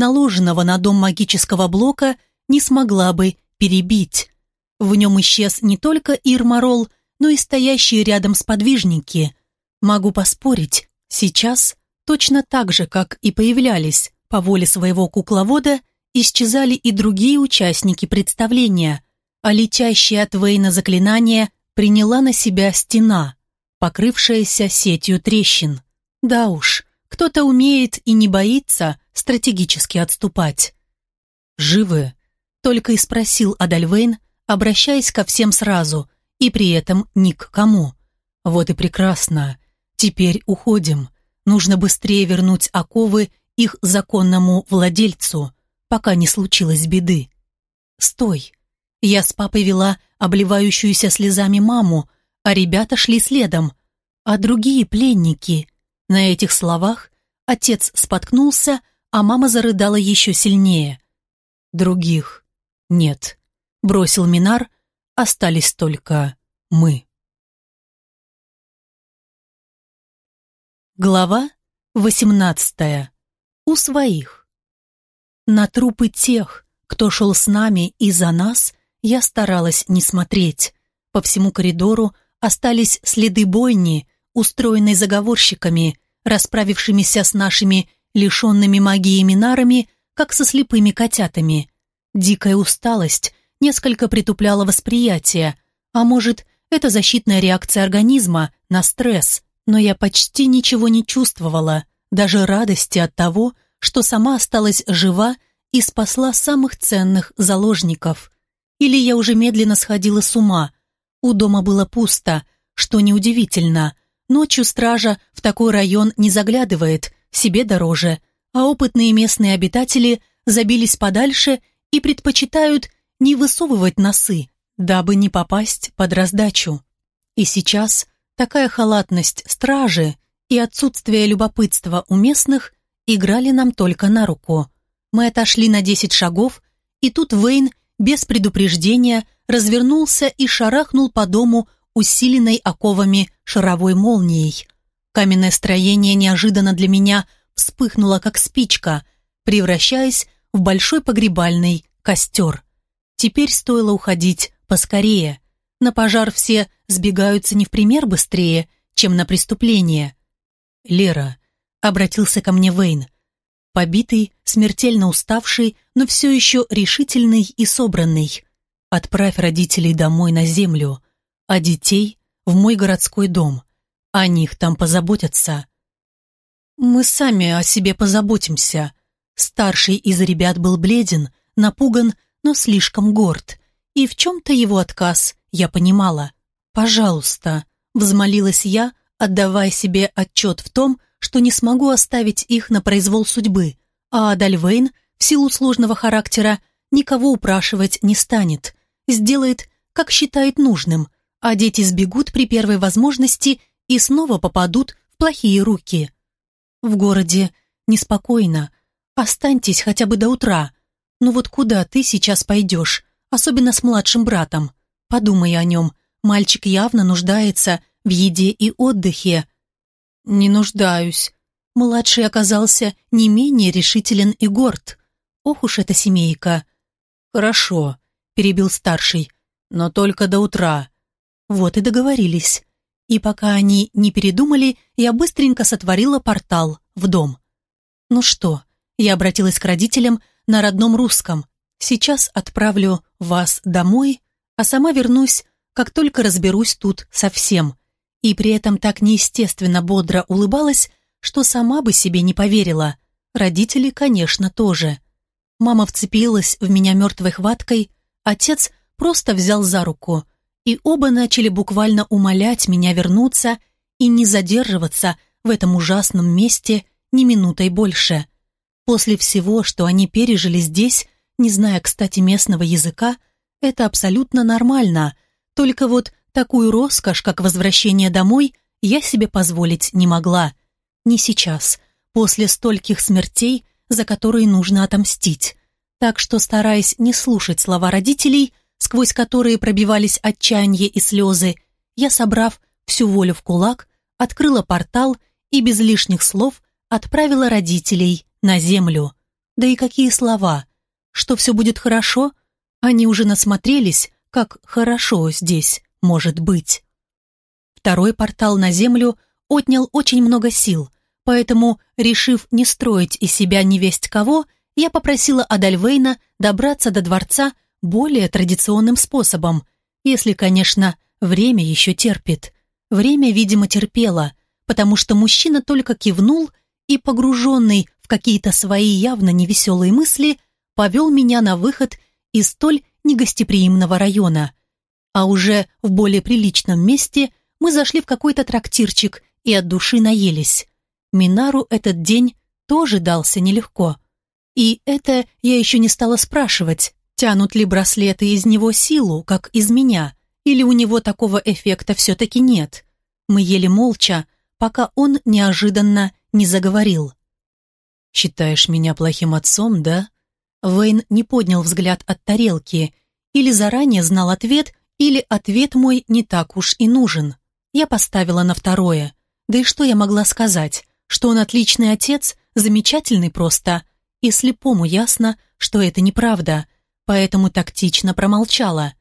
наложенного на дом магического блока, не смогла бы перебить. В нем исчез не только Ирмарол, но и стоящие рядом сподвижники. Могу поспорить, сейчас, точно так же, как и появлялись по воле своего кукловода, исчезали и другие участники представления, а летящее от Вейна заклинание приняла на себя стена, покрывшаяся сетью трещин. Да уж, кто-то умеет и не боится стратегически отступать. «Живы?» — только и спросил Адальвейн, обращаясь ко всем сразу, и при этом ни к кому. «Вот и прекрасно. Теперь уходим. Нужно быстрее вернуть оковы их законному владельцу, пока не случилось беды. Стой. Я с папой вела обливающуюся слезами маму, а ребята шли следом. А другие пленники. На этих словах отец споткнулся, а мама зарыдала еще сильнее. Других нет. Бросил Минар, остались только мы. Глава восемнадцатая. У своих. На трупы тех, кто шел с нами и за нас, я старалась не смотреть. По всему коридору остались следы бойни, устроенной заговорщиками, расправившимися с нашими лишенными магии минарами, как со слепыми котятами. Дикая усталость несколько притупляла восприятие, а может, это защитная реакция организма на стресс, но я почти ничего не чувствовала, даже радости от того, что сама осталась жива и спасла самых ценных заложников. Или я уже медленно сходила с ума. У дома было пусто, что неудивительно. Ночью стража в такой район не заглядывает, себе дороже, а опытные местные обитатели забились подальше и предпочитают не высовывать носы, дабы не попасть под раздачу. И сейчас такая халатность стражи и отсутствие любопытства у местных играли нам только на руку. Мы отошли на десять шагов, и тут Вейн без предупреждения развернулся и шарахнул по дому усиленной оковами шаровой молнией. Каменное строение неожиданно для меня вспыхнуло, как спичка, превращаясь в большой погребальный костер. Теперь стоило уходить поскорее. На пожар все сбегаются не в пример быстрее, чем на преступление. «Лера», — обратился ко мне Вейн, побитый, смертельно уставший, но все еще решительный и собранный. «Отправь родителей домой на землю, а детей — в мой городской дом. О них там позаботятся». «Мы сами о себе позаботимся». Старший из ребят был бледен, напуган, но слишком горд. И в чем-то его отказ я понимала. «Пожалуйста», — взмолилась я, отдавая себе отчет в том, что не смогу оставить их на произвол судьбы, а Адальвейн, в силу сложного характера, никого упрашивать не станет, сделает, как считает нужным, а дети сбегут при первой возможности и снова попадут в плохие руки. В городе неспокойно. Останьтесь хотя бы до утра. Ну вот куда ты сейчас пойдешь, особенно с младшим братом? Подумай о нем. Мальчик явно нуждается в еде и отдыхе. Не нуждаюсь. Младший оказался не менее решителен и горд. Ох уж эта семейка. Хорошо, перебил старший, но только до утра. Вот и договорились. И пока они не передумали, я быстренько сотворила портал в дом. Ну что, я обратилась к родителям на родном русском. Сейчас отправлю вас домой, а сама вернусь, как только разберусь тут со всем и при этом так неестественно бодро улыбалась, что сама бы себе не поверила. Родители, конечно, тоже. Мама вцепилась в меня мертвой хваткой, отец просто взял за руку, и оба начали буквально умолять меня вернуться и не задерживаться в этом ужасном месте ни минутой больше. После всего, что они пережили здесь, не зная, кстати, местного языка, это абсолютно нормально, только вот Такую роскошь, как возвращение домой, я себе позволить не могла. Не сейчас, после стольких смертей, за которые нужно отомстить. Так что, стараясь не слушать слова родителей, сквозь которые пробивались отчаяние и слезы, я, собрав всю волю в кулак, открыла портал и без лишних слов отправила родителей на землю. Да и какие слова? Что все будет хорошо? Они уже насмотрелись, как хорошо здесь может быть. Второй портал на Землю отнял очень много сил, поэтому, решив не строить из себя невесть кого, я попросила Адальвейна добраться до дворца более традиционным способом, если, конечно, время еще терпит. Время, видимо, терпело, потому что мужчина только кивнул и, погруженный в какие-то свои явно невеселые мысли, повел меня на выход из столь негостеприимного района. А уже в более приличном месте мы зашли в какой-то трактирчик и от души наелись. Минару этот день тоже дался нелегко. И это я еще не стала спрашивать, тянут ли браслеты из него силу, как из меня, или у него такого эффекта все-таки нет. Мы ели молча, пока он неожиданно не заговорил. «Считаешь меня плохим отцом, да?» Вейн не поднял взгляд от тарелки, или заранее знал ответ, или ответ мой не так уж и нужен. Я поставила на второе. Да и что я могла сказать? Что он отличный отец, замечательный просто. И слепому ясно, что это неправда, поэтому тактично промолчала.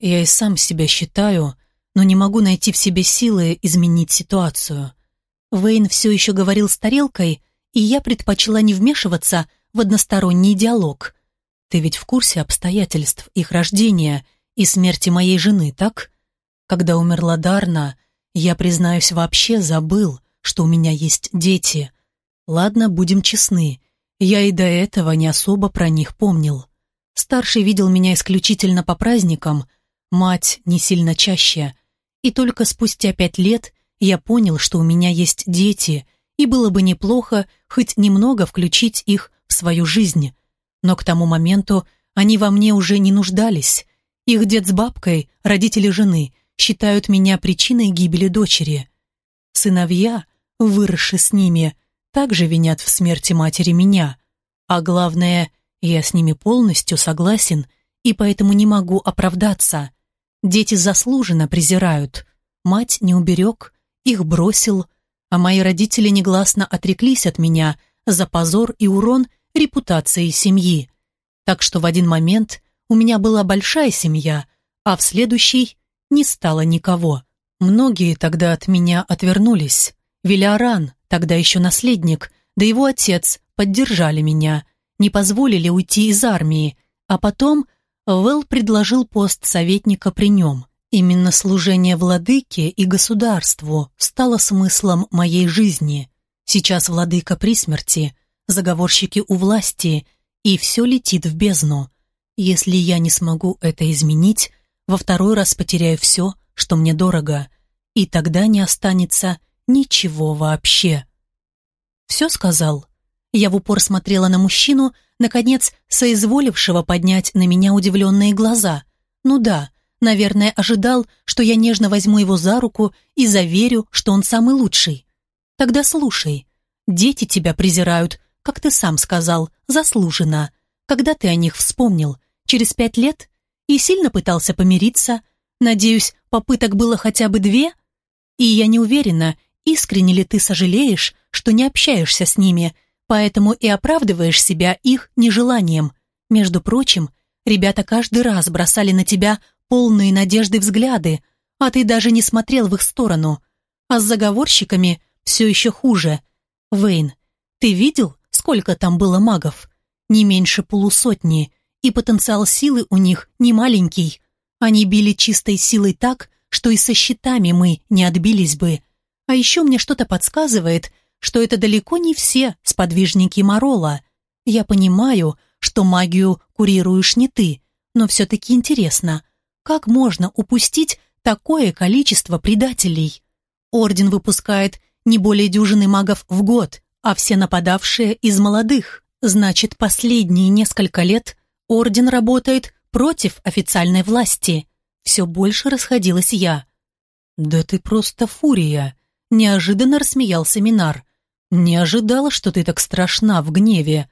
Я и сам себя считаю, но не могу найти в себе силы изменить ситуацию. Вейн все еще говорил с тарелкой, и я предпочла не вмешиваться в односторонний диалог. Ты ведь в курсе обстоятельств их рождения и смерти моей жены, так? Когда умерла Дарна, я, признаюсь, вообще забыл, что у меня есть дети. Ладно, будем честны, я и до этого не особо про них помнил. Старший видел меня исключительно по праздникам, мать не сильно чаще. И только спустя пять лет я понял, что у меня есть дети, и было бы неплохо хоть немного включить их в свою жизнь. Но к тому моменту они во мне уже не нуждались. Их дед с бабкой, родители жены, считают меня причиной гибели дочери. Сыновья, выросшие с ними, также винят в смерти матери меня. А главное, я с ними полностью согласен и поэтому не могу оправдаться. Дети заслуженно презирают. Мать не уберег, их бросил, а мои родители негласно отреклись от меня за позор и урон репутации семьи. Так что в один момент у меня была большая семья, а в следующий не стало никого. Многие тогда от меня отвернулись. Велиаран, тогда еще наследник, да его отец поддержали меня, не позволили уйти из армии, а потом Вэл предложил пост советника при нем. Именно служение владыке и государству стало смыслом моей жизни. Сейчас владыка при смерти, заговорщики у власти, и все летит в бездну. Если я не смогу это изменить, во второй раз потеряю все, что мне дорого, и тогда не останется ничего вообще. «Все сказал?» Я в упор смотрела на мужчину, наконец, соизволившего поднять на меня удивленные глаза. Ну да, наверное, ожидал, что я нежно возьму его за руку и заверю, что он самый лучший. Тогда слушай. Дети тебя презирают, как ты сам сказал, заслуженно. Когда ты о них вспомнил? Через пять лет? И сильно пытался помириться? Надеюсь, попыток было хотя бы две? И я не уверена, искренне ли ты сожалеешь, что не общаешься с ними, поэтому и оправдываешь себя их нежеланием. Между прочим, ребята каждый раз бросали на тебя полные надежды взгляды, а ты даже не смотрел в их сторону. А с заговорщиками все еще хуже. Вейн, ты видел, сколько там было магов? Не меньше полусотни, и потенциал силы у них не маленький. Они били чистой силой так, что и со щитами мы не отбились бы. А еще мне что-то подсказывает, что это далеко не все сподвижники Морола. Я понимаю, что магию курируешь не ты, но все-таки интересно, как можно упустить такое количество предателей? Орден выпускает не более дюжины магов в год, а все нападавшие из молодых. Значит, последние несколько лет Орден работает против официальной власти. Все больше расходилась я. «Да ты просто фурия!» — неожиданно рассмеялся Минар. «Не ожидала, что ты так страшна в гневе».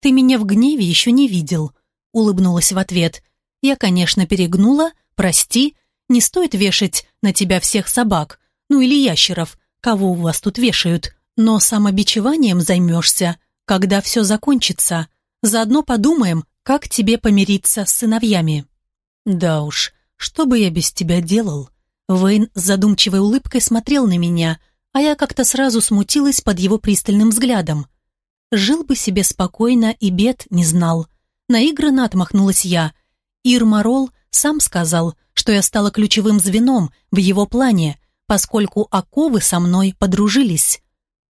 «Ты меня в гневе еще не видел», — улыбнулась в ответ. «Я, конечно, перегнула, прости, не стоит вешать на тебя всех собак, ну или ящеров, кого у вас тут вешают, но самобичеванием займешься, когда все закончится. Заодно подумаем, как тебе помириться с сыновьями». «Да уж, что бы я без тебя делал?» Вейн с задумчивой улыбкой смотрел на меня, а я как-то сразу смутилась под его пристальным взглядом. Жил бы себе спокойно и бед не знал. Наигранно отмахнулась я. Ирмарол сам сказал, что я стала ключевым звеном в его плане, поскольку оковы со мной подружились.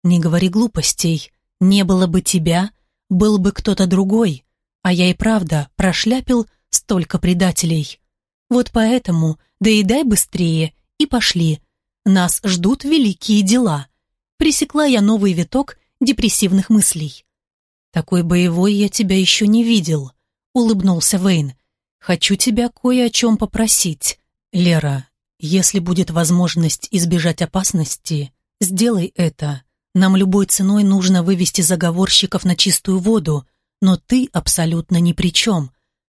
Не говори глупостей. Не было бы тебя, был бы кто-то другой. А я и правда прошляпил столько предателей. Вот поэтому доедай быстрее и пошли. Нас ждут великие дела. Пресекла я новый виток депрессивных мыслей. «Такой боевой я тебя еще не видел», — улыбнулся Вейн. «Хочу тебя кое о чем попросить. Лера, если будет возможность избежать опасности, сделай это. Нам любой ценой нужно вывести заговорщиков на чистую воду, но ты абсолютно ни при чем.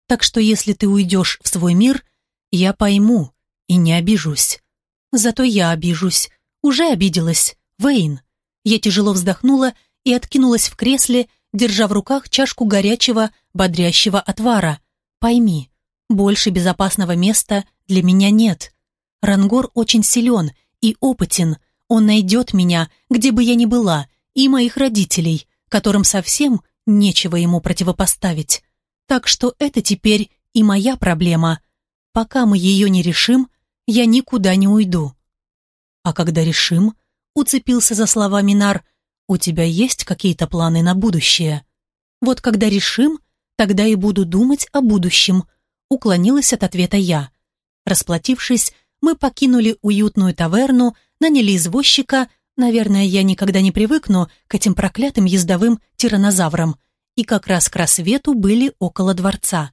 Так что если ты уйдешь в свой мир, я пойму и не обижусь. Зато я обижусь. Уже обиделась. Вейн. Я тяжело вздохнула и откинулась в кресле, держа в руках чашку горячего, бодрящего отвара. Пойми, больше безопасного места для меня нет. Рангор очень силен и опытен. Он найдет меня, где бы я ни была, и моих родителей, которым совсем нечего ему противопоставить. Так что это теперь и моя проблема. Пока мы ее не решим, я никуда не уйду. А когда решим, уцепился за слова Минар, у тебя есть какие-то планы на будущее? Вот когда решим, тогда и буду думать о будущем, уклонилась от ответа я. Расплатившись, мы покинули уютную таверну, наняли извозчика, наверное, я никогда не привыкну к этим проклятым ездовым тиранозаврам, и как раз к рассвету были около дворца.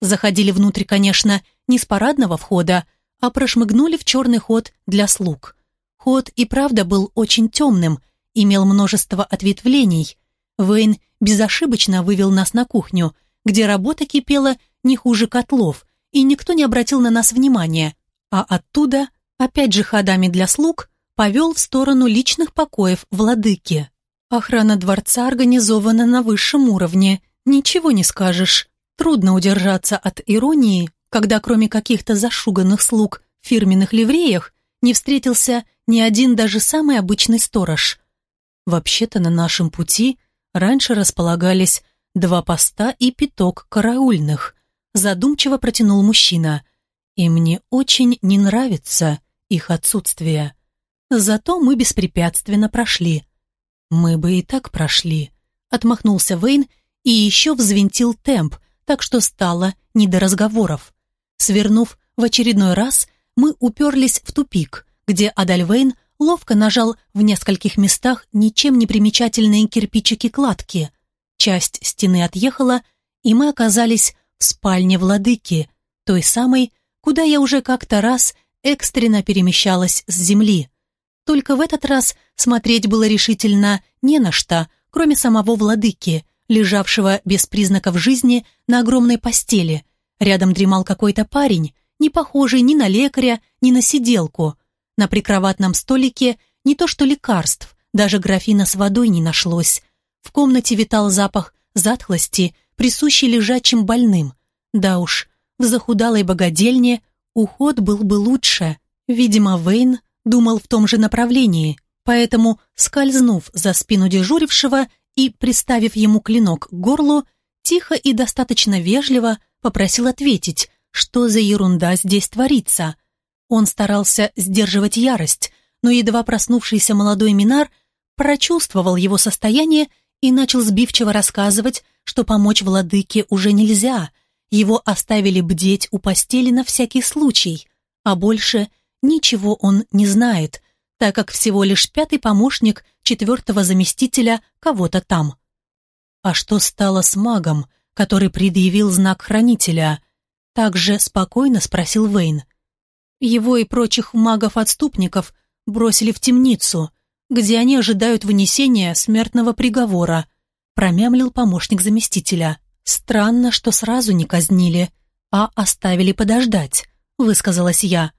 Заходили внутрь, конечно, не с парадного входа, а прошмыгнули в черный ход для слуг. Ход и правда был очень темным, имел множество ответвлений. Вейн безошибочно вывел нас на кухню, где работа кипела не хуже котлов, и никто не обратил на нас внимания, а оттуда, опять же ходами для слуг, повел в сторону личных покоев владыки. Охрана дворца организована на высшем уровне, ничего не скажешь. Трудно удержаться от иронии, когда кроме каких-то зашуганных слуг в фирменных ливреях не встретился ни один даже самый обычный сторож. Вообще-то на нашем пути раньше располагались два поста и пяток караульных, задумчиво протянул мужчина, и мне очень не нравится их отсутствие. Зато мы беспрепятственно прошли. Мы бы и так прошли, отмахнулся Вейн и еще взвинтил темп, так что стало не до разговоров. Свернув в очередной раз, мы уперлись в тупик, где Адальвейн ловко нажал в нескольких местах ничем не примечательные кирпичики кладки. Часть стены отъехала, и мы оказались в спальне владыки, той самой, куда я уже как-то раз экстренно перемещалась с земли. Только в этот раз смотреть было решительно не на что, кроме самого владыки, лежавшего без признаков жизни на огромной постели. Рядом дремал какой-то парень, не похожий ни на лекаря, ни на сиделку. На прикроватном столике не то что лекарств, даже графина с водой не нашлось. В комнате витал запах затхлости, присущий лежачим больным. Да уж, в захудалой богадельне уход был бы лучше. Видимо, Вейн думал в том же направлении, поэтому, скользнув за спину дежурившего и приставив ему клинок к горлу, тихо и достаточно вежливо попросил ответить, что за ерунда здесь творится – он старался сдерживать ярость, но едва проснувшийся молодой Минар прочувствовал его состояние и начал сбивчиво рассказывать, что помочь владыке уже нельзя, его оставили бдеть у постели на всякий случай, а больше ничего он не знает, так как всего лишь пятый помощник четвертого заместителя кого-то там. А что стало с магом, который предъявил знак хранителя? Также спокойно спросил Вейн. Его и прочих магов-отступников бросили в темницу, где они ожидают вынесения смертного приговора, промямлил помощник заместителя. Странно, что сразу не казнили, а оставили подождать, высказалась я.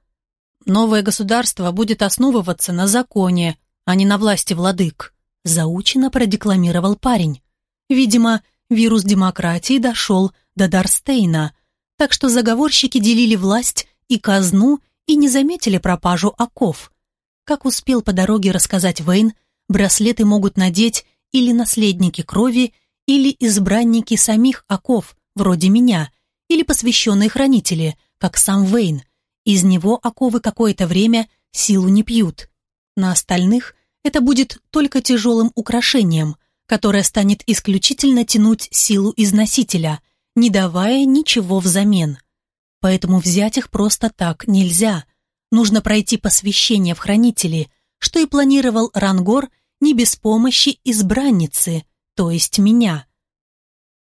Новое государство будет основываться на законе, а не на власти владык, заучено продекламировал парень. Видимо, вирус демократии дошел до Дарстейна, так что заговорщики делили власть и казну и не заметили пропажу оков. Как успел по дороге рассказать Вейн, браслеты могут надеть или наследники крови, или избранники самих оков, вроде меня, или посвященные хранители, как сам Вейн. Из него оковы какое-то время силу не пьют. На остальных это будет только тяжелым украшением, которое станет исключительно тянуть силу из носителя, не давая ничего взамен. Поэтому взять их просто так нельзя. Нужно пройти посвящение в хранители, что и планировал Рангор не без помощи избранницы, то есть меня.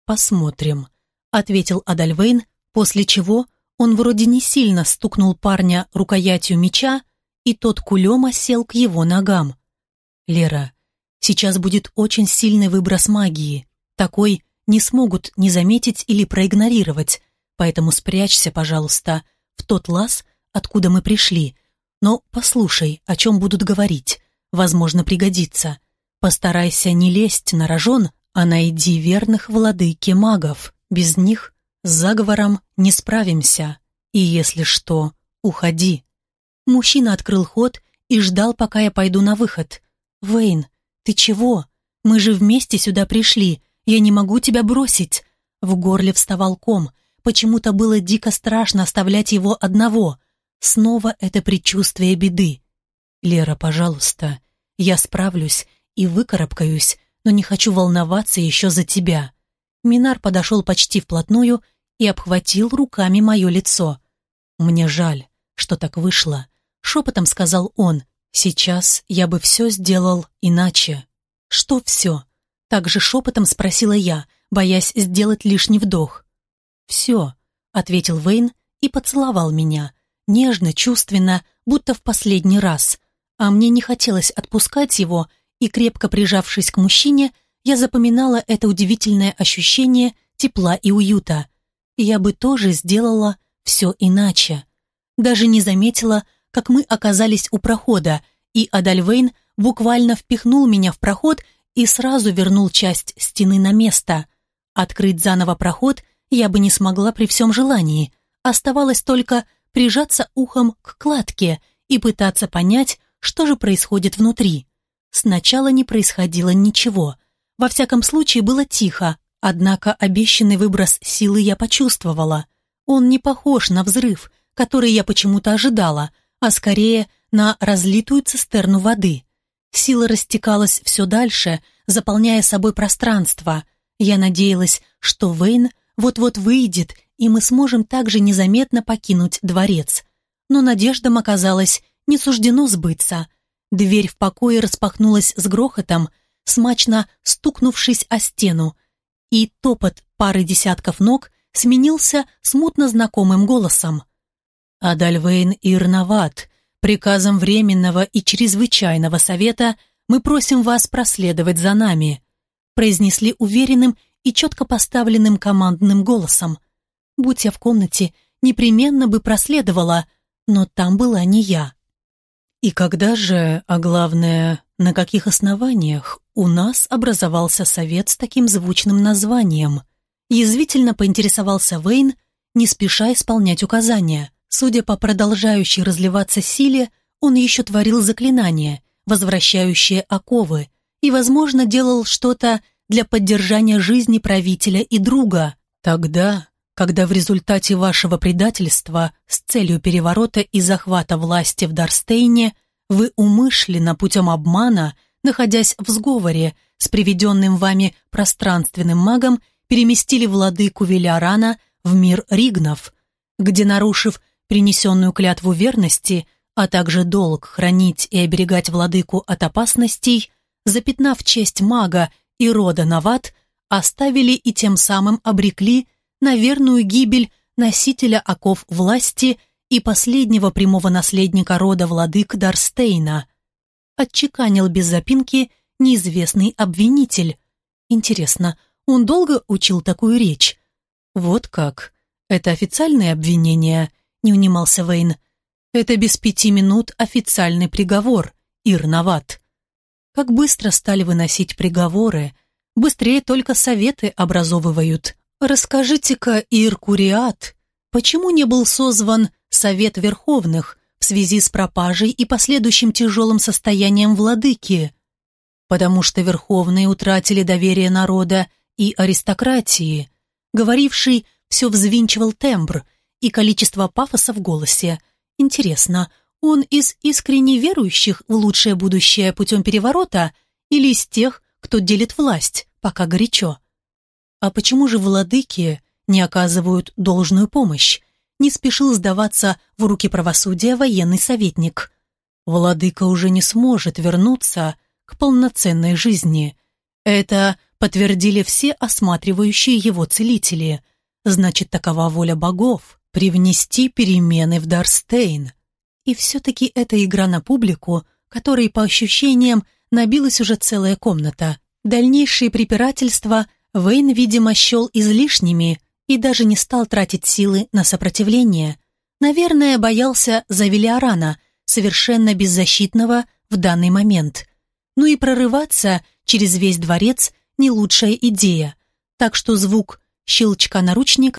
«Посмотрим», — ответил Адальвейн, после чего он вроде не сильно стукнул парня рукоятью меча, и тот кулем осел к его ногам. «Лера, сейчас будет очень сильный выброс магии. Такой не смогут не заметить или проигнорировать, поэтому спрячься, пожалуйста, в тот лаз, откуда мы пришли. Но послушай, о чем будут говорить. Возможно, пригодится. Постарайся не лезть на рожон, а найди верных владыки магов. Без них с заговором не справимся. И если что, уходи». Мужчина открыл ход и ждал, пока я пойду на выход. «Вейн, ты чего? Мы же вместе сюда пришли. Я не могу тебя бросить». В горле вставал ком. Почему-то было дико страшно оставлять его одного. Снова это предчувствие беды. «Лера, пожалуйста, я справлюсь и выкарабкаюсь, но не хочу волноваться еще за тебя». Минар подошел почти вплотную и обхватил руками мое лицо. «Мне жаль, что так вышло шепотом сказал он. «Сейчас я бы все сделал иначе». «Что все?» Также шепотом спросила я, боясь сделать лишний вдох. «Все», — ответил Вейн и поцеловал меня, нежно, чувственно, будто в последний раз. А мне не хотелось отпускать его, и, крепко прижавшись к мужчине, я запоминала это удивительное ощущение тепла и уюта. Я бы тоже сделала все иначе. Даже не заметила, как мы оказались у прохода, и Адальвейн буквально впихнул меня в проход и сразу вернул часть стены на место. Открыть заново проход я бы не смогла при всем желании. Оставалось только прижаться ухом к кладке и пытаться понять, что же происходит внутри. Сначала не происходило ничего. Во всяком случае было тихо, однако обещанный выброс силы я почувствовала. Он не похож на взрыв, который я почему-то ожидала, а скорее на разлитую цистерну воды. Сила растекалась все дальше, заполняя собой пространство. Я надеялась, что Вейн вот-вот выйдет, и мы сможем также незаметно покинуть дворец. Но надеждам оказалось не суждено сбыться. Дверь в покое распахнулась с грохотом, смачно стукнувшись о стену, и топот пары десятков ног сменился смутно знакомым голосом. Адальвейн Ирноват, приказом Временного и Чрезвычайного Совета мы просим вас проследовать за нами», произнесли уверенным и четко поставленным командным голосом. Будь я в комнате, непременно бы проследовала, но там была не я. И когда же, а главное, на каких основаниях у нас образовался совет с таким звучным названием? Язвительно поинтересовался Вейн, не спеша исполнять указания. Судя по продолжающей разливаться силе, он еще творил заклинания, возвращающие оковы, и, возможно, делал что-то для поддержания жизни правителя и друга. Тогда, когда в результате вашего предательства с целью переворота и захвата власти в Дарстейне вы умышленно путем обмана, находясь в сговоре с приведенным вами пространственным магом, переместили владыку Велиарана в мир Ригнов, где, нарушив принесенную клятву верности, а также долг хранить и оберегать владыку от опасностей, запятнав честь мага и рода Нават, оставили и тем самым обрекли на верную гибель носителя оков власти и последнего прямого наследника рода владык Дарстейна. Отчеканил без запинки неизвестный обвинитель. Интересно, он долго учил такую речь? Вот как. Это официальное обвинение не унимался Вейн. «Это без пяти минут официальный приговор, Ирноват». Как быстро стали выносить приговоры. быстрее только советы образовывают. Расскажите-ка, Иркуриат, почему не был созван Совет Верховных в связи с пропажей и последующим тяжелым состоянием владыки? Потому что Верховные утратили доверие народа и аристократии. Говоривший все взвинчивал тембр и количество пафоса в голосе. Интересно, он из искренне верующих в лучшее будущее путем переворота или из тех, кто делит власть, пока горячо? А почему же владыки не оказывают должную помощь? Не спешил сдаваться в руки правосудия военный советник. Владыка уже не сможет вернуться к полноценной жизни. Это подтвердили все осматривающие его целители. Значит, такова воля богов — привнести перемены в Дарстейн. И все-таки эта игра на публику, которой, по ощущениям, набилась уже целая комната. Дальнейшие препирательства — Вейн, видимо, счел излишними и даже не стал тратить силы на сопротивление. Наверное, боялся за Велиарана, совершенно беззащитного в данный момент. Ну и прорываться через весь дворец не лучшая идея. Так что звук щелчка наручника